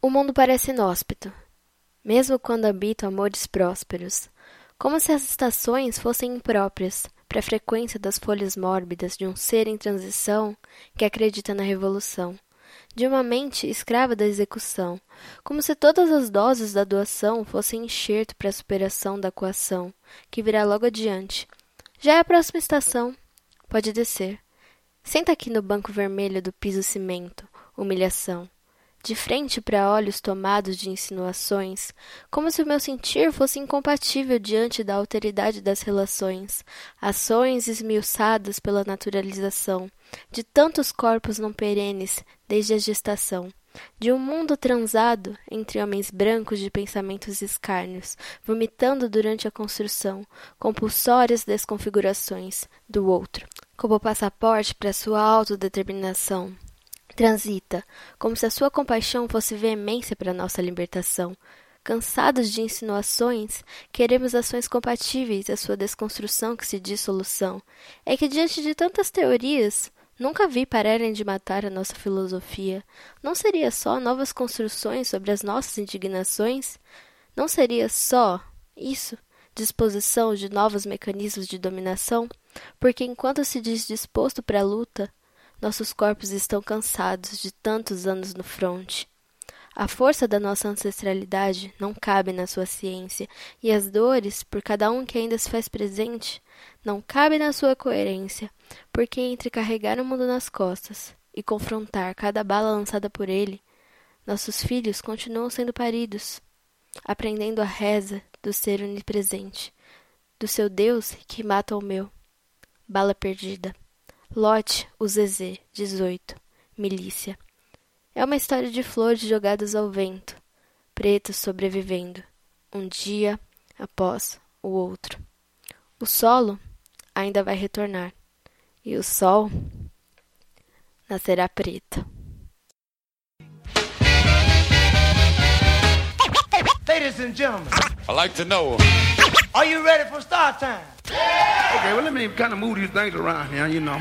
O mundo parece inóspito, mesmo quando habito amores prósperos, como se as estações fossem impróprias para a frequência das folhas mórbidas de um ser em transição que acredita na revolução, de uma mente escrava da execução, como se todas as doses da doação fossem enxerto para a superação da coação, que virá logo adiante. Já é a próxima estação. Pode descer. Senta aqui no banco vermelho do piso cimento, humilhação de frente para olhos tomados de insinuações, como se o meu sentir fosse incompatível diante da alteridade das relações, ações esmiuçadas pela naturalização, de tantos corpos não perenes desde a gestação, de um mundo transado entre homens brancos de pensamentos escárnios, vomitando durante a construção compulsórias desconfigurações do outro, como passaporte para sua autodeterminação transita, como se a sua compaixão fosse veemência para nossa libertação. Cansados de insinuações, queremos ações compatíveis à sua desconstrução que se diz solução. É que diante de tantas teorias, nunca vi pararem de matar a nossa filosofia. Não seria só novas construções sobre as nossas indignações? Não seria só isso? Disposição de novos mecanismos de dominação? Porque enquanto se diz disposto para a luta, nossos corpos estão cansados de tantos anos no fronte. A força da nossa ancestralidade não cabe na sua ciência, e as dores, por cada um que ainda se faz presente, não cabem na sua coerência, porque entre carregar o mundo nas costas e confrontar cada bala lançada por ele, nossos filhos continuam sendo paridos, aprendendo a reza do ser onipresente, do seu Deus que mata o meu. Bala perdida. Lote, o Zezé, 18. Milícia. É uma história de flores jogadas ao vento, pretas sobrevivendo, um dia após o outro. O solo ainda vai retornar, e o sol nascerá preto. Ladies and gentlemen, I like to know. are you ready for start time? Okay, well, let me kind of move these things around here, you know.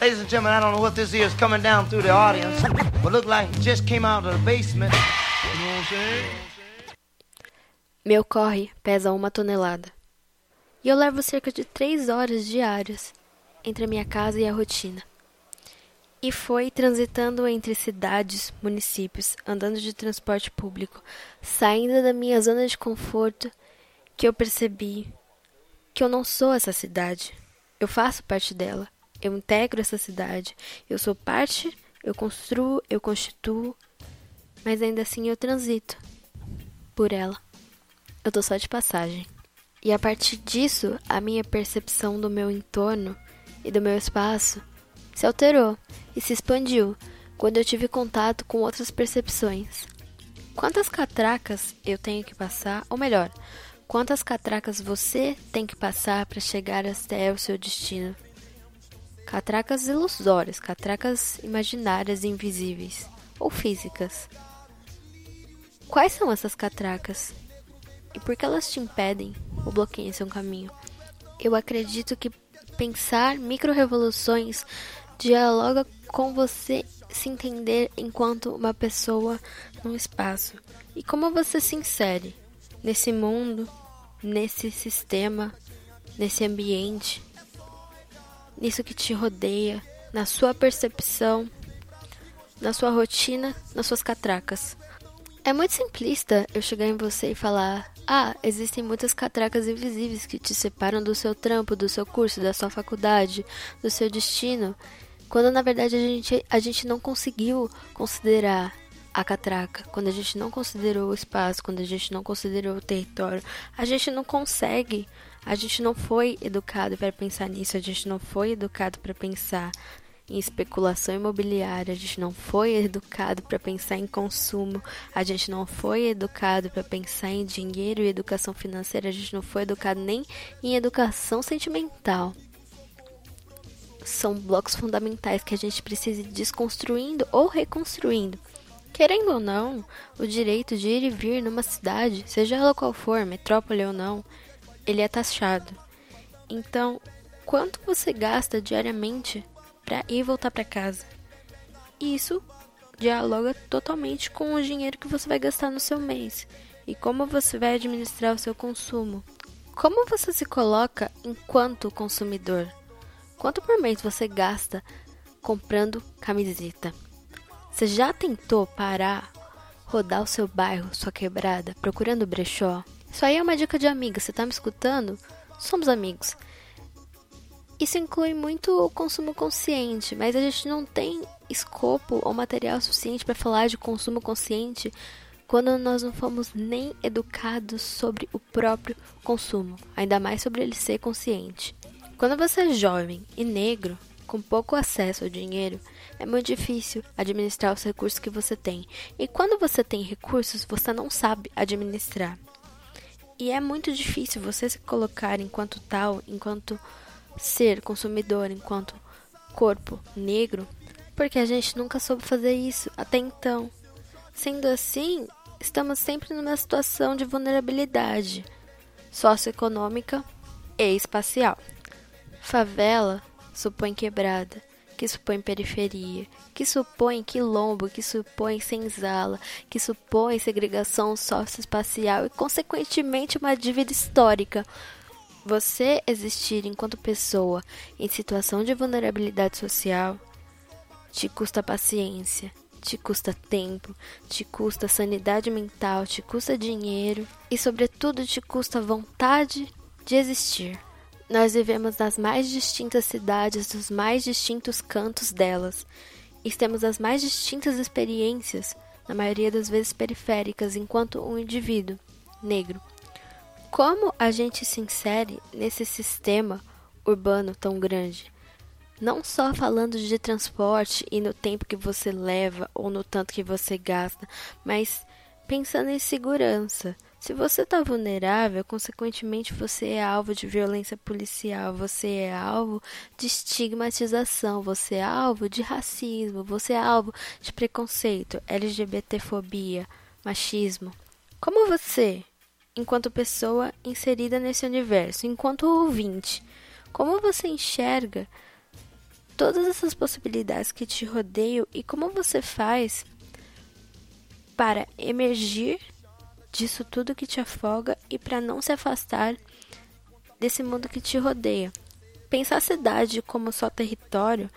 Ladies and gentlemen, I don't know what this is coming down through the audience, but look like it just came out of the basement. You know what I'm saying? Meu corre pesa uma tonelada. E eu levo cerca de três horas diárias entre a minha casa e a rotina. E foi transitando entre cidades, municípios, andando de transporte público, saindo da minha zona de conforto, que eu percebi que eu não sou essa cidade. Eu faço parte dela. Eu integro essa cidade. Eu sou parte, eu construo, eu constituo, mas ainda assim eu transito por ela. Eu tô só de passagem. E a partir disso, a minha percepção do meu entorno e do meu espaço se alterou e se expandiu quando eu tive contato com outras percepções. Quantas catracas eu tenho que passar, ou melhor, quantas catracas você tem que passar para chegar até o seu destino? Catracas ilusórias, catracas imaginárias invisíveis, ou físicas. Quais são essas catracas? E por que elas te impedem ou bloqueiam seu caminho? Eu acredito que pensar micro-revoluções dialoga com você se entender enquanto uma pessoa num espaço. E como você se insere nesse mundo, nesse sistema, nesse ambiente, nisso que te rodeia, na sua percepção, na sua rotina, nas suas catracas. É muito simplista eu chegar em você e falar: ah, existem muitas catracas invisíveis que te separam do seu trampo, do seu curso, da sua faculdade, do seu destino, quando na verdade a gente, a gente não conseguiu considerar a catraca, quando a gente não considerou o espaço, quando a gente não considerou o território, a gente não consegue, a gente não foi educado para pensar nisso, a gente não foi educado para pensar em especulação imobiliária, a gente não foi educado para pensar em consumo, a gente não foi educado para pensar em dinheiro e educação financeira, a gente não foi educado nem em educação sentimental. São blocos fundamentais que a gente precisa ir desconstruindo ou reconstruindo. Querendo ou não, o direito de ir e vir numa cidade, seja ela qual for, metrópole ou não, ele é taxado. Então, quanto você gasta diariamente para ir e voltar para casa? Isso dialoga totalmente com o dinheiro que você vai gastar no seu mês e como você vai administrar o seu consumo. Como você se coloca enquanto consumidor? Quanto por mês você gasta comprando camiseta? Você já tentou parar, rodar o seu bairro, sua quebrada, procurando brechó? Isso aí é uma dica de amiga, você tá me escutando? Somos amigos. Isso inclui muito o consumo consciente, mas a gente não tem escopo ou material suficiente para falar de consumo consciente quando nós não fomos nem educados sobre o próprio consumo, ainda mais sobre ele ser consciente. Quando você é jovem e negro, com pouco acesso ao dinheiro, é muito difícil administrar os recursos que você tem. E quando você tem recursos, você não sabe administrar. E é muito difícil você se colocar enquanto tal, enquanto ser consumidor enquanto corpo negro, porque a gente nunca soube fazer isso até então. Sendo assim, estamos sempre numa situação de vulnerabilidade socioeconômica e espacial. Favela supõe quebrada, que supõe periferia, que supõe quilombo, que supõe senzala, que supõe segregação socioespacial e, consequentemente, uma dívida histórica você existir enquanto pessoa em situação de vulnerabilidade social te custa paciência, te custa tempo, te custa sanidade mental, te custa dinheiro e, sobretudo, te custa vontade de existir. Nós vivemos nas mais distintas cidades dos mais distintos cantos delas e temos as mais distintas experiências, na maioria das vezes periféricas, enquanto um indivíduo negro como a gente se insere nesse sistema urbano tão grande? Não só falando de transporte e no tempo que você leva ou no tanto que você gasta, mas pensando em segurança. Se você está vulnerável, consequentemente você é alvo de violência policial, você é alvo de estigmatização, você é alvo de racismo, você é alvo de preconceito, LGBTfobia, machismo. Como você, enquanto pessoa inserida nesse universo, enquanto ouvinte. Como você enxerga todas essas possibilidades que te rodeiam e como você faz para emergir disso tudo que te afoga e para não se afastar desse mundo que te rodeia. Pensar a cidade como só território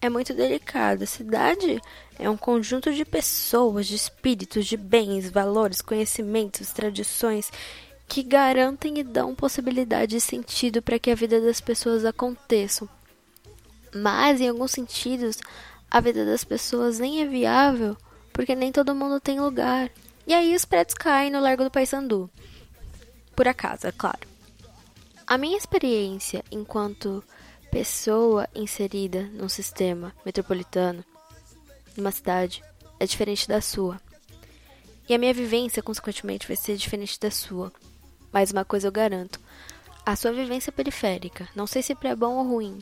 é muito delicado. A cidade é um conjunto de pessoas, de espíritos, de bens, valores, conhecimentos, tradições que garantem e dão possibilidade e sentido para que a vida das pessoas aconteça. Mas, em alguns sentidos, a vida das pessoas nem é viável porque nem todo mundo tem lugar. E aí os prédios caem no Largo do Paissandu. Por acaso, é claro. A minha experiência enquanto pessoa inserida num sistema metropolitano, numa cidade, é diferente da sua. E a minha vivência, consequentemente, vai ser diferente da sua. Mas uma coisa eu garanto: a sua vivência periférica, não sei se é bom ou ruim,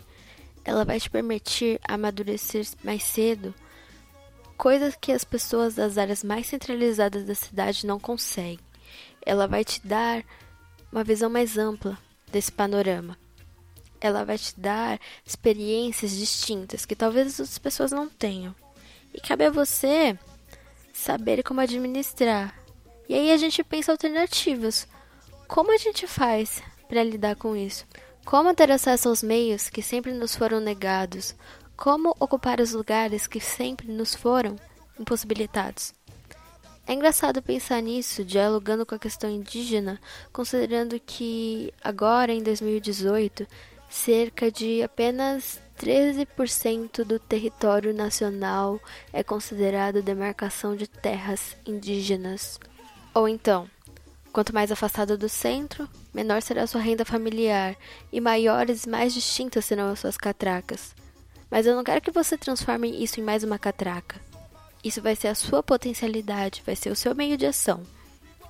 ela vai te permitir amadurecer mais cedo coisas que as pessoas das áreas mais centralizadas da cidade não conseguem. Ela vai te dar uma visão mais ampla desse panorama ela vai te dar experiências distintas que talvez as outras pessoas não tenham. E cabe a você saber como administrar. E aí a gente pensa alternativas. Como a gente faz para lidar com isso? Como ter acesso aos meios que sempre nos foram negados? Como ocupar os lugares que sempre nos foram impossibilitados? É engraçado pensar nisso, dialogando com a questão indígena, considerando que agora, em 2018, cerca de apenas 13% do território nacional é considerado demarcação de terras indígenas. Ou então, quanto mais afastado do centro, menor será sua renda familiar e maiores e mais distintas serão as suas catracas. Mas eu não quero que você transforme isso em mais uma catraca. Isso vai ser a sua potencialidade, vai ser o seu meio de ação.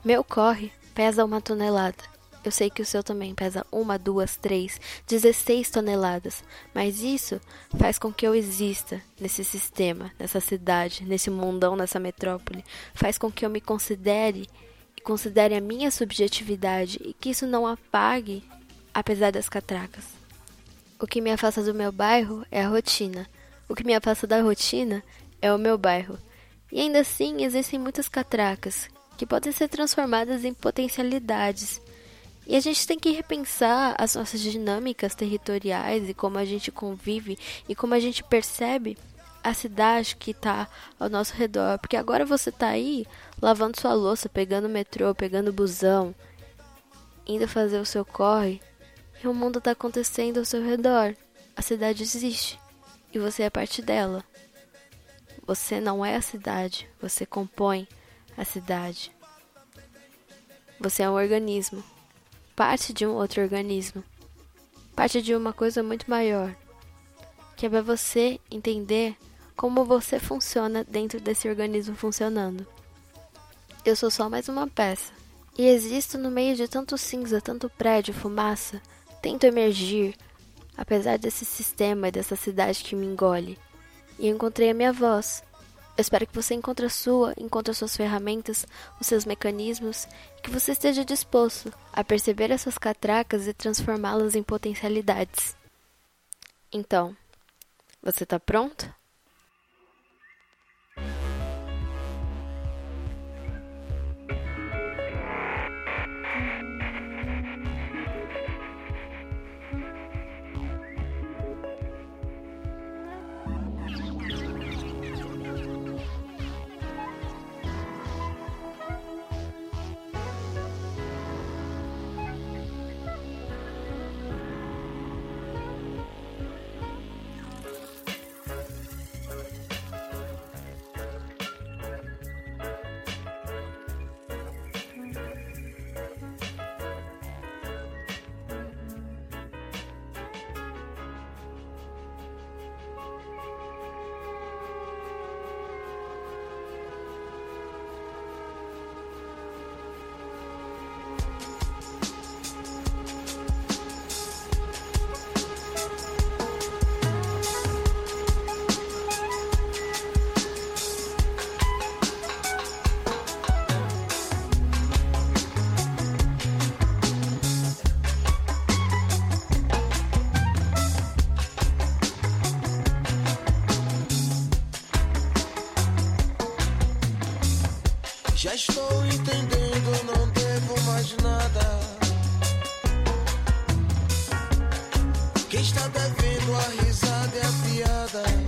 Meu corre pesa uma tonelada. Eu sei que o seu também pesa uma, duas, três, 16 toneladas, mas isso faz com que eu exista nesse sistema, nessa cidade, nesse mundão, nessa metrópole. Faz com que eu me considere e considere a minha subjetividade e que isso não apague, apesar das catracas. O que me afasta do meu bairro é a rotina. O que me afasta da rotina é o meu bairro. E ainda assim, existem muitas catracas que podem ser transformadas em potencialidades. E a gente tem que repensar as nossas dinâmicas territoriais e como a gente convive e como a gente percebe a cidade que está ao nosso redor. Porque agora você está aí lavando sua louça, pegando metrô, pegando busão, indo fazer o seu corre, o mundo está acontecendo ao seu redor. A cidade existe e você é parte dela. Você não é a cidade, você compõe a cidade. Você é um organismo, parte de um outro organismo, parte de uma coisa muito maior, que é para você entender como você funciona dentro desse organismo funcionando. Eu sou só mais uma peça. E existo no meio de tanto cinza, tanto prédio, fumaça. Tento emergir, apesar desse sistema e dessa cidade que me engole. E encontrei a minha voz. Eu espero que você encontre a sua, encontre as suas ferramentas, os seus mecanismos, e que você esteja disposto a perceber essas catracas e transformá-las em potencialidades. Então, você está pronto? together.